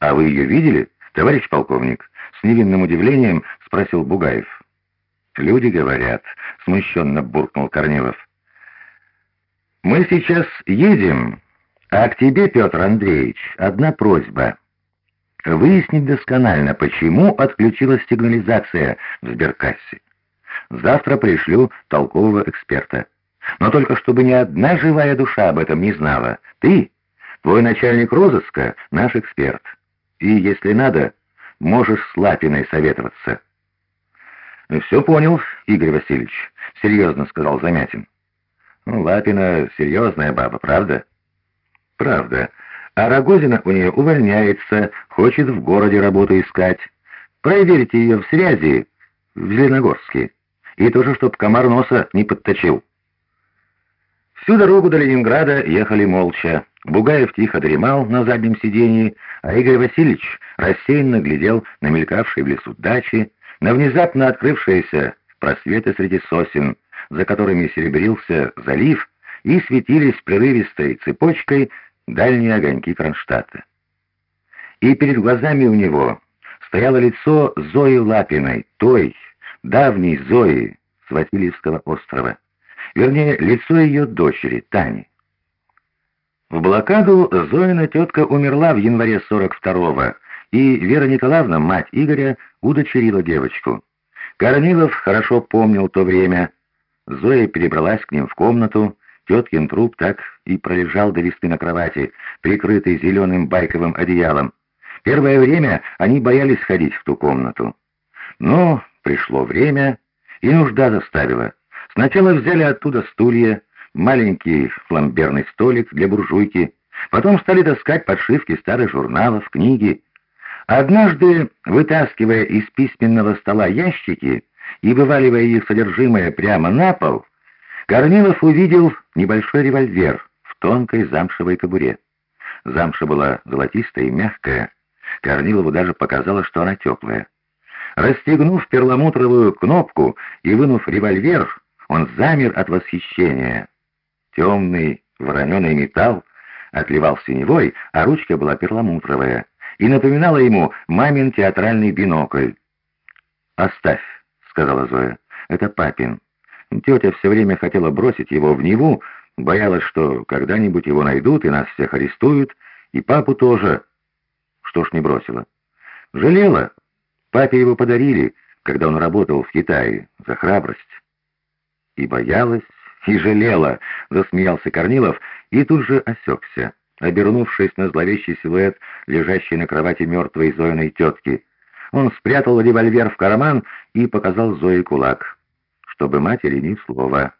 «А вы ее видели, товарищ полковник?» — с невинным удивлением спросил Бугаев. «Люди говорят», — смущенно буркнул Корнилов. «Мы сейчас едем, а к тебе, Петр Андреевич, одна просьба. Выяснить досконально, почему отключилась сигнализация в сберкассе. Завтра пришлю толкового эксперта. Но только чтобы ни одна живая душа об этом не знала. Ты, твой начальник розыска, наш эксперт. И, если надо, можешь с Лапиной советоваться». «Все понял, Игорь Васильевич», — серьезно сказал Замятин. Ну, Лапина серьезная баба, правда? Правда. А Рогозина у нее увольняется, хочет в городе работу искать. Проверьте ее в связи в Зеленогорске. И тоже, чтоб комар носа не подточил. Всю дорогу до Ленинграда ехали молча. Бугаев тихо дремал на заднем сиденье, а Игорь Васильевич рассеянно глядел на мелькавшие в лесу дачи, на внезапно открывшиеся просветы среди сосен, за которыми серебрился залив, и светились прерывистой цепочкой дальние огоньки Кронштадта. И перед глазами у него стояло лицо Зои Лапиной, той, давней Зои с Васильевского острова. Вернее, лицо ее дочери, Тани. В блокаду Зоина тетка умерла в январе 42-го, и Вера Николаевна, мать Игоря, удочерила девочку. Корнилов хорошо помнил то время, Зоя перебралась к ним в комнату, теткин труп так и пролежал до весны на кровати, прикрытый зеленым байковым одеялом. Первое время они боялись ходить в ту комнату. Но пришло время, и нужда заставила. Сначала взяли оттуда стулья, маленький фламберный столик для буржуйки, потом стали таскать подшивки старых журналов, книги. Однажды, вытаскивая из письменного стола ящики, и вываливая их содержимое прямо на пол, Корнилов увидел небольшой револьвер в тонкой замшевой кобуре. Замша была золотистая и мягкая. Корнилову даже показалось, что она теплая. Расстегнув перламутровую кнопку и вынув револьвер, он замер от восхищения. Темный вороненый металл отливал синевой, а ручка была перламутровая и напоминала ему мамин театральный бинокль. «Оставь», — сказала Зоя. «Это папин. Тетя все время хотела бросить его в Неву, боялась, что когда-нибудь его найдут и нас всех арестуют, и папу тоже. Что ж не бросила? Жалела. Папе его подарили, когда он работал в Китае, за храбрость. И боялась, и жалела, засмеялся Корнилов, и тут же осекся, обернувшись на зловещий силуэт, лежащий на кровати мертвой Зоиной тетки — он спрятал револьвер в карман и показал Зое кулак, чтобы матери ни слова.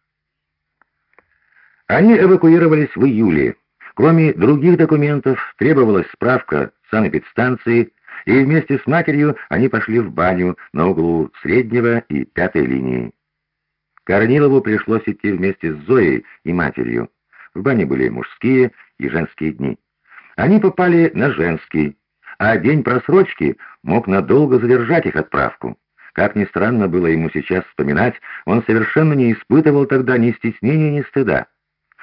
Они эвакуировались в июле. Кроме других документов, требовалась справка санэпидстанции, и вместе с матерью они пошли в баню на углу среднего и пятой линии. Корнилову пришлось идти вместе с Зоей и матерью. В бане были мужские и женские дни. Они попали на женский, а день просрочки мог надолго задержать их отправку. Как ни странно было ему сейчас вспоминать, он совершенно не испытывал тогда ни стеснения, ни стыда.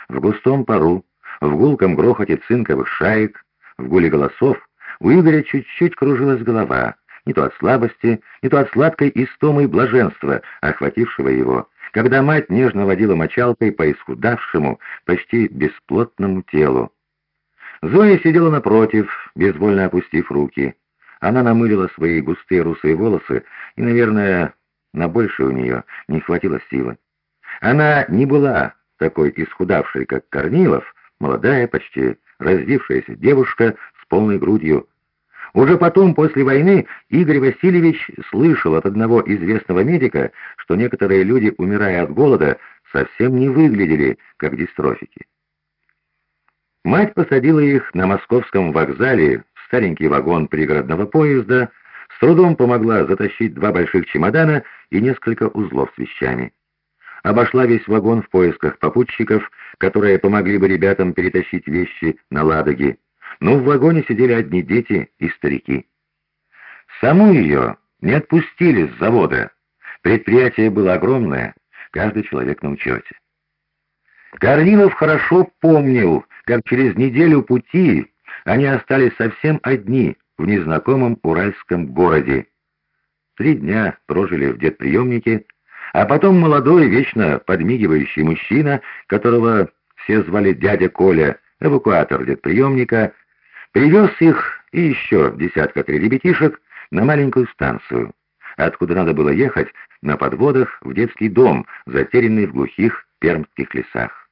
В густом пару, в гулком грохоте цинковых шаек, в гуле голосов у Игоря чуть-чуть кружилась голова, не то от слабости, не то от сладкой истомы блаженства, охватившего его, когда мать нежно водила мочалкой по исхудавшему, почти бесплотному телу. Зоя сидела напротив, безвольно опустив руки. Она намылила свои густые русые волосы, и, наверное, на больше у нее не хватило силы. Она не была такой исхудавшей, как Корнилов, молодая, почти раздевшаяся девушка с полной грудью. Уже потом, после войны, Игорь Васильевич слышал от одного известного медика, что некоторые люди, умирая от голода, совсем не выглядели как дистрофики. Мать посадила их на московском вокзале в старенький вагон пригородного поезда, с трудом помогла затащить два больших чемодана и несколько узлов с вещами. Обошла весь вагон в поисках попутчиков, которые помогли бы ребятам перетащить вещи на Ладоге. Но в вагоне сидели одни дети и старики. Саму ее не отпустили с завода. Предприятие было огромное, каждый человек на учете. Корнилов хорошо помнил, как через неделю пути они остались совсем одни в незнакомом уральском городе. Три дня прожили в детприемнике, а потом молодой, вечно подмигивающий мужчина, которого все звали дядя Коля, эвакуатор детприемника, привез их и еще десятка ребятишек на маленькую станцию, откуда надо было ехать на подводах в детский дом, затерянный в глухих пермских лесах.